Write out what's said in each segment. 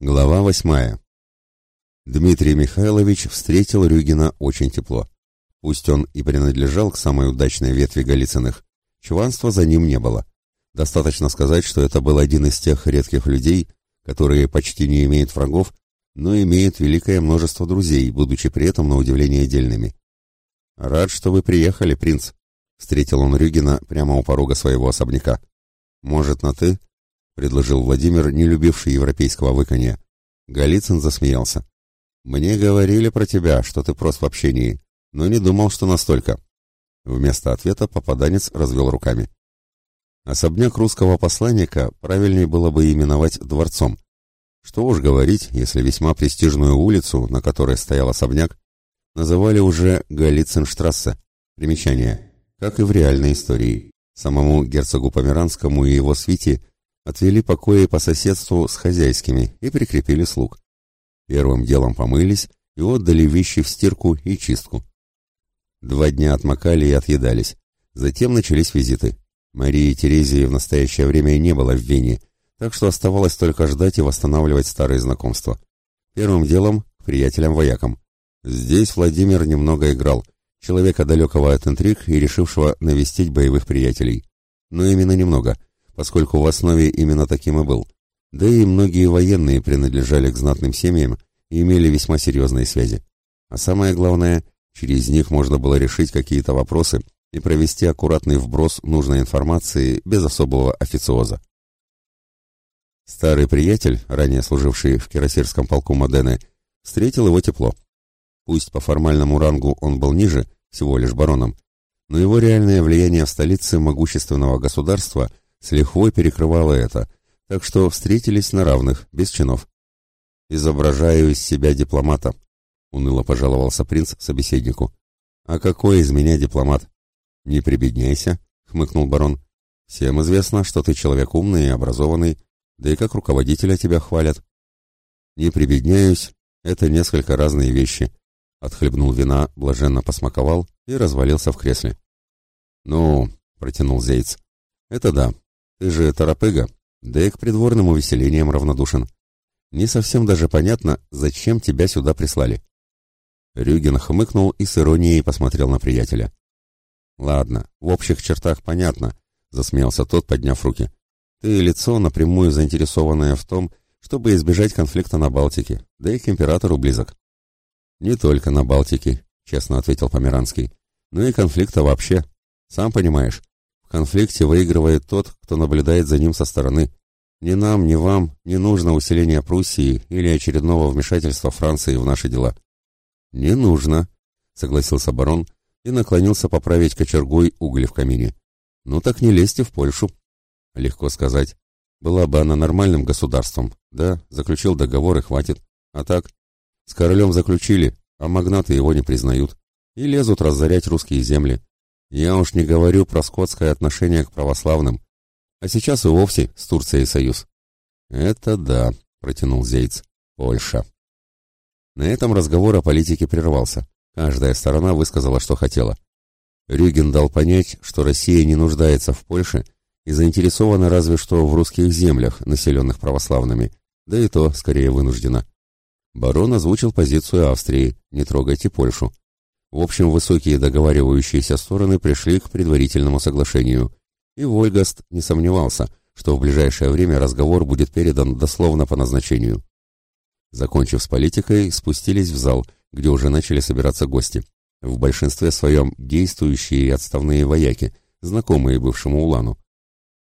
Глава восьмая. Дмитрий Михайлович встретил Рюгина очень тепло. Пусть он и принадлежал к самой удачной ветви Голицыных, чванства за ним не было. Достаточно сказать, что это был один из тех редких людей, которые почти не имеют врагов, но имеют великое множество друзей, будучи при этом на удивление дельными. «Рад, что вы приехали, принц», — встретил он Рюгина прямо у порога своего особняка. «Может, на «ты»?» Предложил Владимир, не любивший европейского выканья. Голицын засмеялся. «Мне говорили про тебя, что ты прост в общении, но не думал, что настолько». Вместо ответа попаданец развел руками. Особняк русского посланника правильнее было бы именовать дворцом. Что уж говорить, если весьма престижную улицу, на которой стоял особняк, называли уже Голицынштрассе. Примечание. Как и в реальной истории. Самому герцогу Померанскому и его свите отвели покои по соседству с хозяйскими и прикрепили слуг. Первым делом помылись и отдали вещи в стирку и чистку. Два дня отмокали и отъедались. Затем начались визиты. Марии Терезии в настоящее время не было в Вене, так что оставалось только ждать и восстанавливать старые знакомства. Первым делом к приятелям-воякам. Здесь Владимир немного играл, человека далекого от интриг и решившего навестить боевых приятелей. Но именно немного – поскольку в основе именно таким и был. Да и многие военные принадлежали к знатным семьям и имели весьма серьезные связи. А самое главное, через них можно было решить какие-то вопросы и провести аккуратный вброс нужной информации без особого официоза. Старый приятель, ранее служивший в кирасирском полку Модены, встретил его тепло. Пусть по формальному рангу он был ниже, всего лишь бароном, но его реальное влияние в столице могущественного государства – с лихвой перекрывало это, так что встретились на равных, без чинов. «Изображаю из себя дипломата», — уныло пожаловался принц собеседнику. «А какой из меня дипломат?» «Не прибедняйся», — хмыкнул барон. «Всем известно, что ты человек умный и образованный, да и как руководителя тебя хвалят». «Не прибедняюсь, это несколько разные вещи», — отхлебнул вина, блаженно посмаковал и развалился в кресле. «Ну», — протянул Зейц, — «это да, ты же торопыга, да и к придворным увеселениям равнодушен. Не совсем даже понятно, зачем тебя сюда прислали. Рюген хмыкнул и с иронией посмотрел на приятеля. Ладно, в общих чертах понятно, засмеялся тот, подняв руки. Ты лицо напрямую заинтересованное в том, чтобы избежать конфликта на Балтике, да и к императору близок. Не только на Балтике, честно ответил Померанский, но и конфликта вообще. Сам понимаешь, в конфликте выигрывает тот, кто наблюдает за ним со стороны. Ни нам, ни вам не нужно усиление Пруссии или очередного вмешательства Франции в наши дела. Не нужно, согласился барон и наклонился поправить кочергой уголь в камине. Ну так не лезьте в Польшу. Легко сказать. Была бы она нормальным государством, да, заключил договор и хватит. А так, с королем заключили, а магнаты его не признают и лезут разорять русские земли. Я уж не говорю про скотское отношение к православным. А сейчас и вовсе с Турцией союз. Это да, протянул Зейц. Польша. На этом разговор о политике прервался. Каждая сторона высказала, что хотела. Рюген дал понять, что Россия не нуждается в Польше и заинтересована разве что в русских землях, населенных православными, да и то скорее вынуждена. Барон озвучил позицию Австрии «не трогайте Польшу». В общем, высокие договаривающиеся стороны пришли к предварительному соглашению, и Вольгаст не сомневался, что в ближайшее время разговор будет передан дословно по назначению. Закончив с политикой, спустились в зал, где уже начали собираться гости. В большинстве своем действующие и отставные вояки, знакомые бывшему Улану.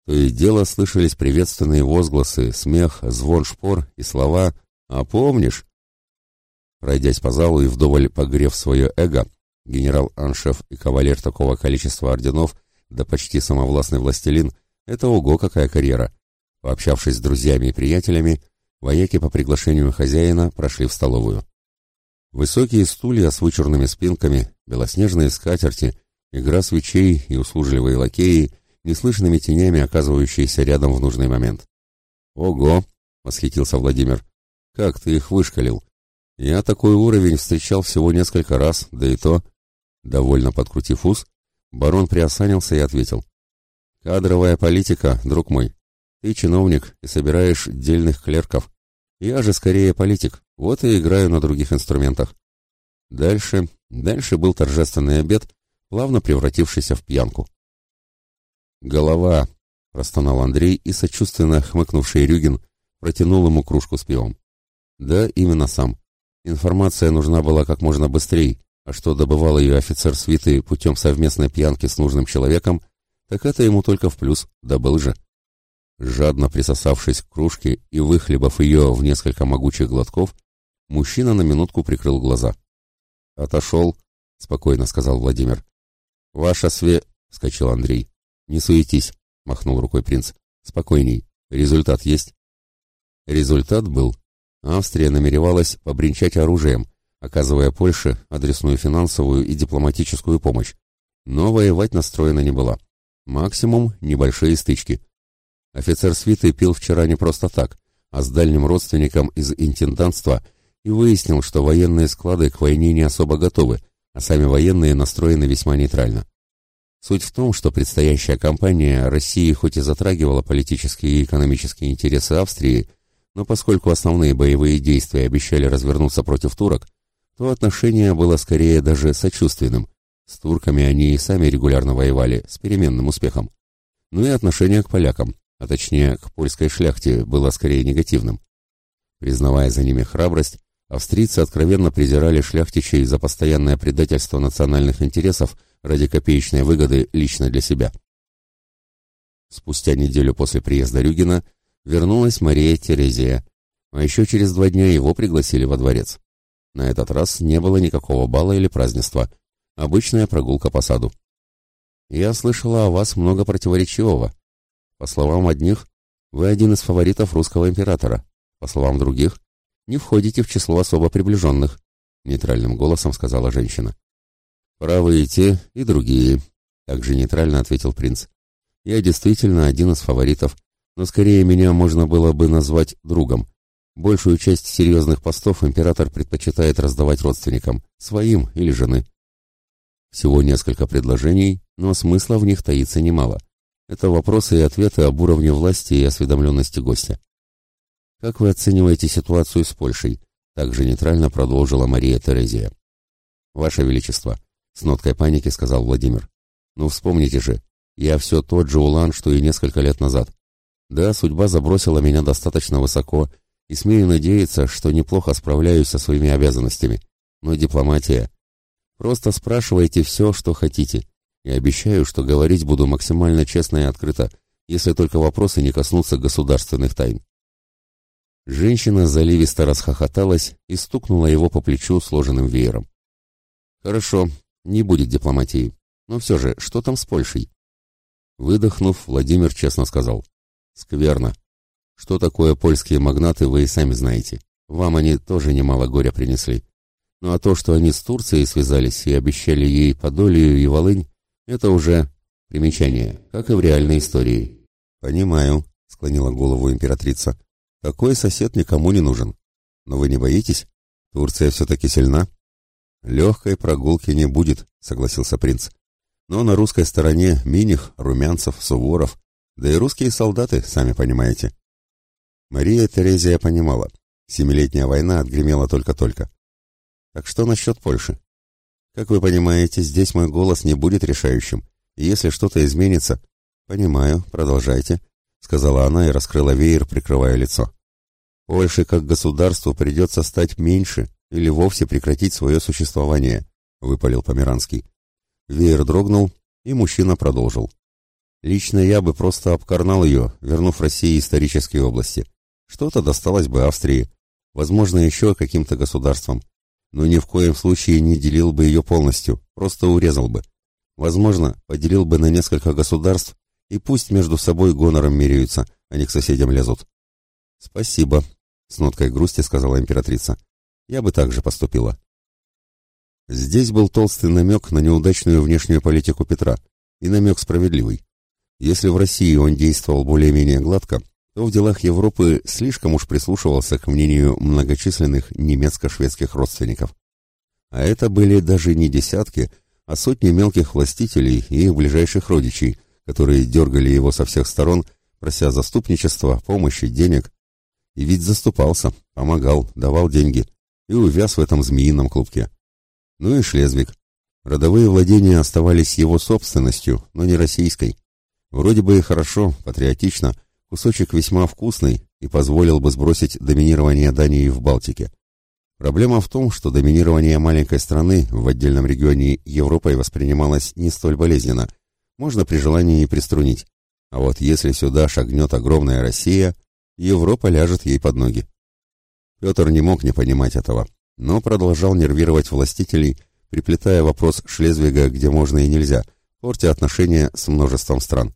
То и дело слышались приветственные возгласы, смех, звон шпор и слова «А помнишь?». Пройдясь по залу и вдоволь погрев свое эго, Генерал-аншеф и кавалер такого количества орденов, да почти самовластный властелин, это ого какая карьера. Пообщавшись с друзьями и приятелями, вояки по приглашению хозяина прошли в столовую. Высокие стулья с вычурными спинками, белоснежные скатерти, игра свечей и услужливые лакеи, неслышными тенями оказывающиеся рядом в нужный момент. «Ого!» — восхитился Владимир. «Как ты их вышкалил! Я такой уровень встречал всего несколько раз, да и то...» Довольно подкрутив ус, барон приосанился и ответил. «Кадровая политика, друг мой. Ты чиновник и собираешь дельных клерков. Я же скорее политик, вот и играю на других инструментах. Дальше, дальше был торжественный обед, плавно превратившийся в пьянку. «Голова!» — простонал Андрей и, сочувственно хмыкнувший Рюгин, протянул ему кружку с пивом. «Да, именно сам. Информация нужна была как можно быстрее, а что добывал ее офицер свиты путем совместной пьянки с нужным человеком, так это ему только в плюс, добыл же. Жадно присосавшись к кружке и выхлебав ее в несколько могучих глотков, мужчина на минутку прикрыл глаза. «Отошел», — спокойно сказал Владимир. «Ваша све...» — вскочил Андрей. «Не суетись», — махнул рукой принц. «Спокойней. Результат есть?» Результат был. Австрия намеревалась побренчать оружием, оказывая Польше адресную финансовую и дипломатическую помощь, но воевать настроена не была. Максимум – небольшие стычки. Офицер свиты пил вчера не просто так, а с дальним родственником из интендантства и выяснил, что военные склады к войне не особо готовы, а сами военные настроены весьма нейтрально. Суть в том, что предстоящая кампания России хоть и затрагивала политические и экономические интересы Австрии, но поскольку основные боевые действия обещали развернуться против турок, то отношение было скорее даже сочувственным. С турками они и сами регулярно воевали, с переменным успехом. Ну и отношение к полякам, а точнее к польской шляхте, было скорее негативным. Признавая за ними храбрость, австрийцы откровенно презирали шляхтичей за постоянное предательство национальных интересов ради копеечной выгоды лично для себя. Спустя неделю после приезда Рюгина вернулась Мария Терезия, а еще через два дня его пригласили во дворец. На этот раз не было никакого бала или празднества, обычная прогулка по саду. «Я слышала о вас много противоречивого. По словам одних, вы один из фаворитов русского императора, по словам других, не входите в число особо приближенных», — нейтральным голосом сказала женщина. «Правы и те, и другие», — также нейтрально ответил принц. «Я действительно один из фаворитов, но скорее меня можно было бы назвать другом. Большую часть серьезных постов император предпочитает раздавать родственникам, своим или жены. Всего несколько предложений, но смысла в них таится немало. Это вопросы и ответы об уровне власти и осведомленности гостя. Как вы оцениваете ситуацию с Польшей? Также нейтрально продолжила Мария Терезия. Ваше Величество, с ноткой паники сказал Владимир. Ну вспомните же, я все тот же Улан, что и несколько лет назад. Да, судьба забросила меня достаточно высоко, и смею надеяться, что неплохо справляюсь со своими обязанностями. Но дипломатия... Просто спрашивайте все, что хотите. И обещаю, что говорить буду максимально честно и открыто, если только вопросы не коснутся государственных тайн. Женщина заливисто расхохоталась и стукнула его по плечу сложенным веером. «Хорошо, не будет дипломатии. Но все же, что там с Польшей?» Выдохнув, Владимир честно сказал. Скверно. Что такое польские магнаты, вы и сами знаете. Вам они тоже немало горя принесли. Ну а то, что они с Турцией связались и обещали ей Подолию и Волынь, это уже примечание, как и в реальной истории. Понимаю, склонила голову императрица. Такой сосед никому не нужен. Но вы не боитесь? Турция все-таки сильна? Легкой прогулки не будет, согласился принц. Но на русской стороне Миних, Румянцев, Суворов, да и русские солдаты, сами понимаете. Мария Терезия понимала. Семилетняя война отгремела только-только. Так что насчет Польши? Как вы понимаете, здесь мой голос не будет решающим. И если что-то изменится... Понимаю, продолжайте, сказала она и раскрыла веер, прикрывая лицо. Польше как государству придется стать меньше или вовсе прекратить свое существование, выпалил Померанский. Веер дрогнул, и мужчина продолжил. Лично я бы просто обкарнал ее, вернув России исторические области. Что-то досталось бы Австрии, возможно, еще каким-то государствам. Но ни в коем случае не делил бы ее полностью, просто урезал бы. Возможно, поделил бы на несколько государств, и пусть между собой гонором меряются, а не к соседям лезут. «Спасибо», — с ноткой грусти сказала императрица. «Я бы так же поступила». Здесь был толстый намек на неудачную внешнюю политику Петра, и намек справедливый. Если в России он действовал более-менее гладко, то в делах Европы слишком уж прислушивался к мнению многочисленных немецко-шведских родственников. А это были даже не десятки, а сотни мелких властителей и их ближайших родичей, которые дергали его со всех сторон, прося заступничества, помощи, денег. И ведь заступался, помогал, давал деньги и увяз в этом змеином клубке. Ну и Шлезвик. Родовые владения оставались его собственностью, но не российской. Вроде бы и хорошо, патриотично, кусочек весьма вкусный и позволил бы сбросить доминирование Дании в Балтике. Проблема в том, что доминирование маленькой страны в отдельном регионе Европой воспринималось не столь болезненно. Можно при желании и приструнить. А вот если сюда шагнет огромная Россия, Европа ляжет ей под ноги. Петр не мог не понимать этого, но продолжал нервировать властителей, приплетая вопрос Шлезвига где можно и нельзя, портя отношения с множеством стран.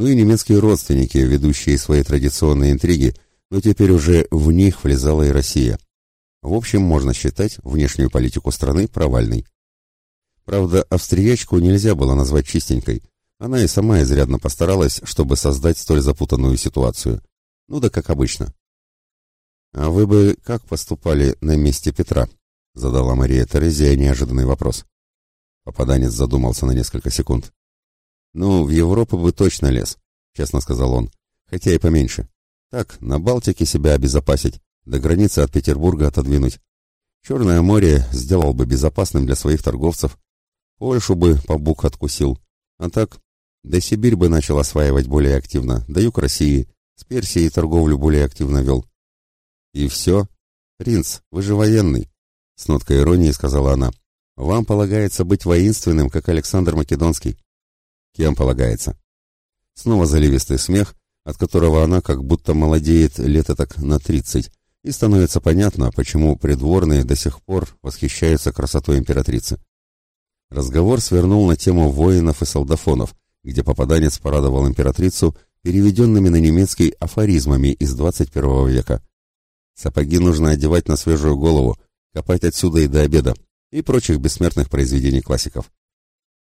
Ну и немецкие родственники, ведущие свои традиционные интриги, но теперь уже в них влезала и Россия. В общем, можно считать внешнюю политику страны провальной. Правда, австриячку нельзя было назвать чистенькой. Она и сама изрядно постаралась, чтобы создать столь запутанную ситуацию. Ну да как обычно. «А вы бы как поступали на месте Петра?» — задала Мария Терезия неожиданный вопрос. Попаданец задумался на несколько секунд. «Ну, в Европу бы точно лез», — честно сказал он, — «хотя и поменьше. Так, на Балтике себя обезопасить, до границы от Петербурга отодвинуть. Черное море сделал бы безопасным для своих торговцев. Польшу бы по бук откусил. А так, да Сибирь бы начал осваивать более активно, да юг России, с Персией торговлю более активно вел. И все. Принц, вы же военный, с ноткой иронии сказала она. Вам полагается быть воинственным, как Александр Македонский. Кем полагается? Снова заливистый смех, от которого она как будто молодеет лет так на тридцать, и становится понятно, почему придворные до сих пор восхищаются красотой императрицы. Разговор свернул на тему воинов и солдафонов, где попаданец порадовал императрицу переведенными на немецкий афоризмами из 21 века. Сапоги нужно одевать на свежую голову, копать отсюда и до обеда, и прочих бессмертных произведений классиков.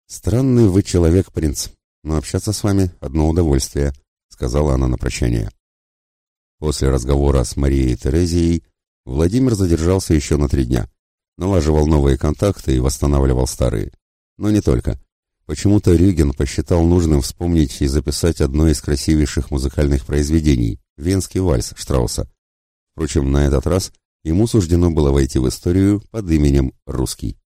«Странный вы человек, принц, но общаться с вами — одно удовольствие», — сказала она на прощание. После разговора с Марией Терезией Владимир задержался еще на три дня. Налаживал новые контакты и восстанавливал старые. Но не только. Почему-то Рюген посчитал нужным вспомнить и записать одно из красивейших музыкальных произведений — «Венский вальс» Штрауса. Впрочем, на этот раз ему суждено было войти в историю под именем «Русский».